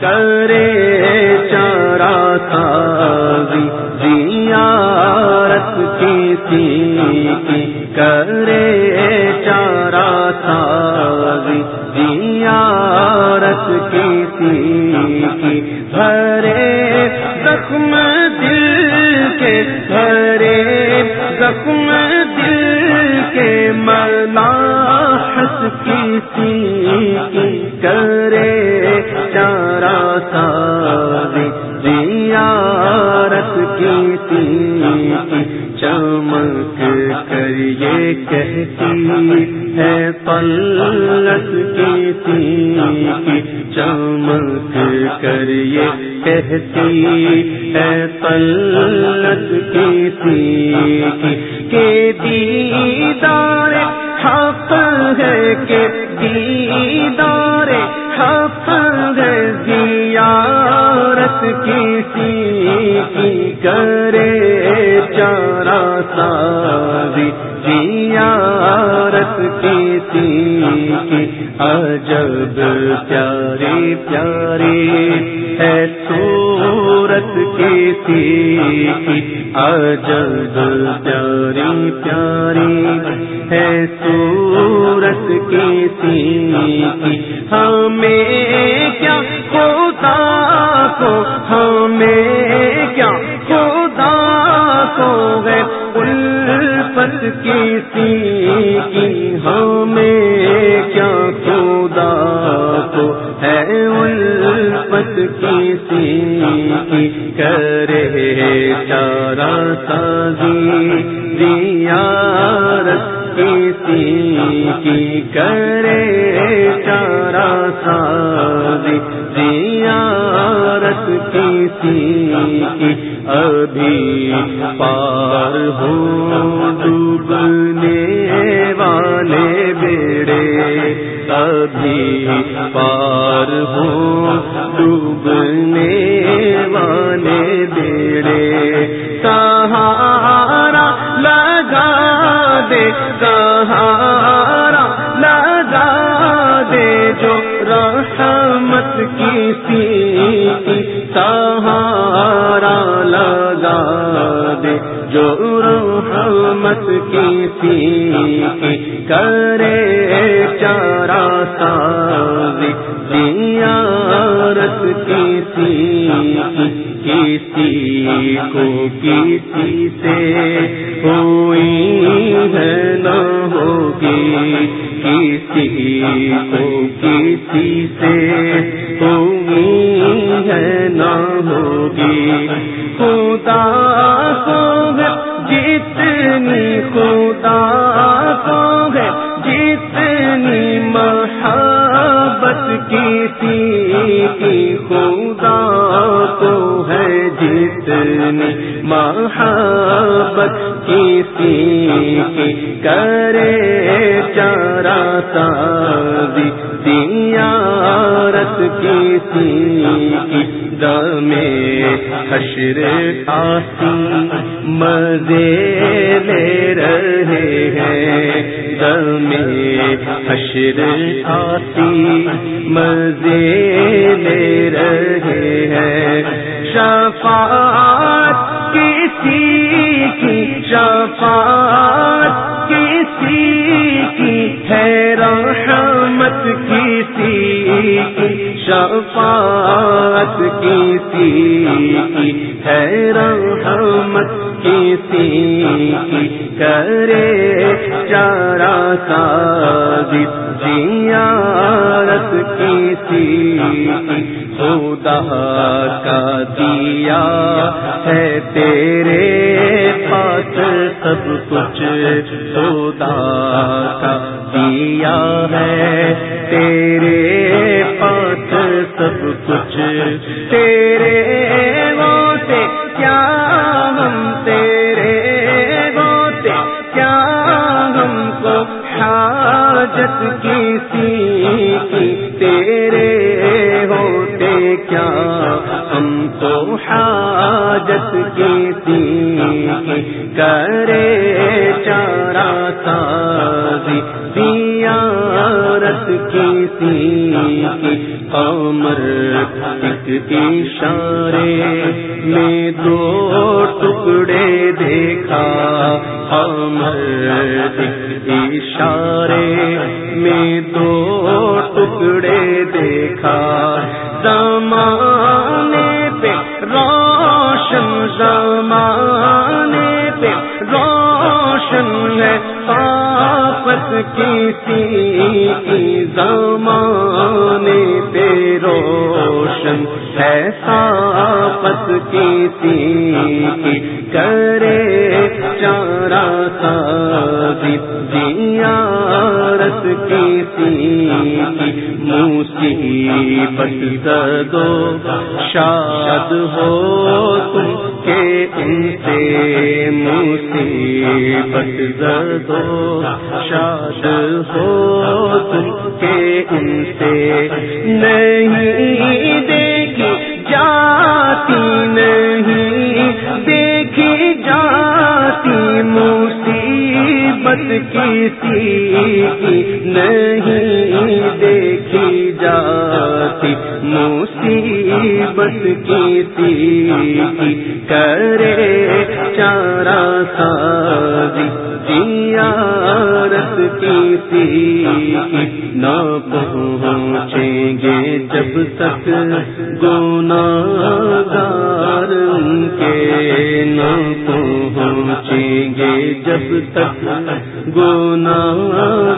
کرے چارا سازی زیارت کسی کی کرے چارا سازی زیارت کسی کی بھرے زخم دل کے بھرے زخم دل کے ملاحت کسی چمک کر یہ کہتی ہے پلت کسی کی چمک کر یہ کہتی ہے پلت کسی کی کہ دیدار حق ہے کہ دیدار حق ہے زیارت کسی کی کرے چارا سازی زیارت کسی کی عجب پیاری پیاری ہے صورت کسی کی عجب پیاری پیاری ہے صورت کسی کی ہمیں کسی کی ہمیں کیا خدا کو ہے الفت کسی کی کرے چارا سازی زیارت کسی کی کرے کسی کی ابھی پار ہو ڈوبنے والے بیڑے، ابھی پار ہو ڈوبنے والے بیڑے۔ سہارا لگا دے، سہارا لگا دے، جو رحمت کسی سہارا لگا دے، جو رحمت کسی کی کرے چارا سازی زیارت کسی کی کسی کو کسی سے ہوئی ہے نہ ہوگی۔ کسی کو کسی سے کسی کی خدا کو ہے جتنی محبت کسی کی کرے چارا سازی زیارت کسی کی دم حشر آسی مزے لے رہے ہیں دم حشر آسی مزے لے رہے ہیں۔ شفاعت کسی کی، شفاعت کسی کی ہے، رحمت کسی کی، شفاعت کسی کی۔ ہے رحمت کسی کی کرے چارا سازی زیارت کسی کی؟ خدا کا دیا ہے تیرے پاس سب کچھ۔ خدا کا دیا ہے تیرے پاس سب کچھ۔ تیرے حاجت کسی کی تیرے ہوتے کیا؟ ہم تو حاجت کسی کی کرے چارا سازی، زیارت کسی کی قمر ایک اشارے میں دو ٹکڑے دیکھا، قمر ایک اشارے میں دو ٹکڑے دیکھا۔ زمانے پہ روشن زمانے پہ روشن ہے۔ پاپت کسی زمانے پہ روشن، ایسا پت کسی کرے چارا سا زیارت کسی مصیبت دو شاد ہو تم کے ان سے مصیبت دو شاد ہو تم کے ان سے نہیں دیکھی جاتی نہیں دیکھی جاتی مصیبت کسی کی نہیں دیکھی جاتی مصیبت کسی کی کرے چارا سازی زیارت کسی کی نہ پہنچیں گے جب تک گونا گار ان کے نہ پہنچیں گے جب تک گونا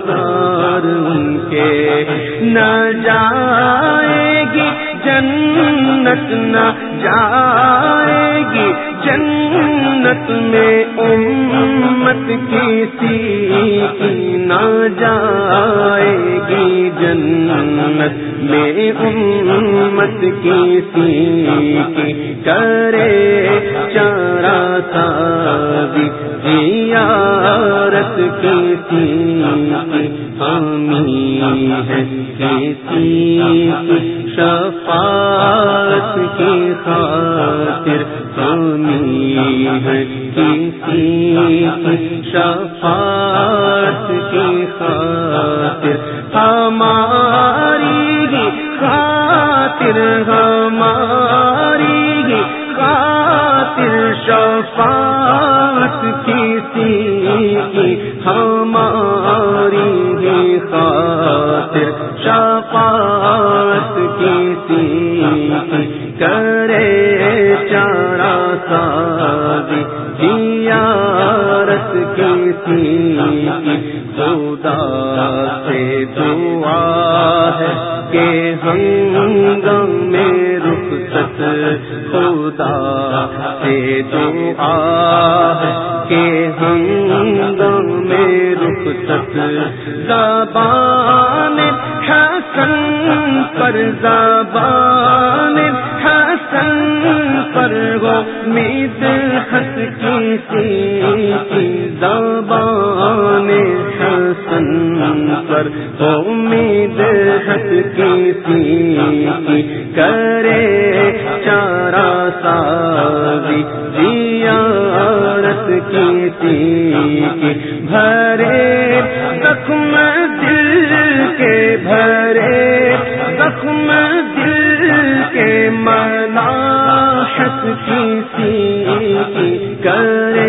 گار ان کے نہ جائے گی جنت نہ جائے جنت میں امت کسی کی نہ جائے گی جنت میں امت کسی کی کرے چارا سازی جی زیارت کسی کی ہمی ہے کسی کی شفاعت کی خاطر ہمی ہے کسی کی شفاعت کی خاطر، ہماری ہی خاطر، ہماری ہی خاطر شفاعت کسی کی، ہماری ہی خاطر شفاعت کسی کی، کرے چارا سازی زیارت کسی کی خدا سے دعا ہے کہ ہنگم میں رخصت۔ خدا سے دعا ہے کہ ہنگم میں رخصت۔ زبان حسن پر زبان حسن پر ہو مید خط کسی کی زبان حسن پر ہو امید خط کسی کی کرے چارا سازی زیارت کسی کی بھرے زخم دل کے بھرے زخم کرے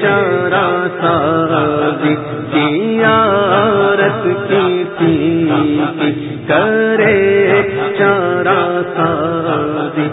چارا ساد زیارت کی تھی کرے چارا سازی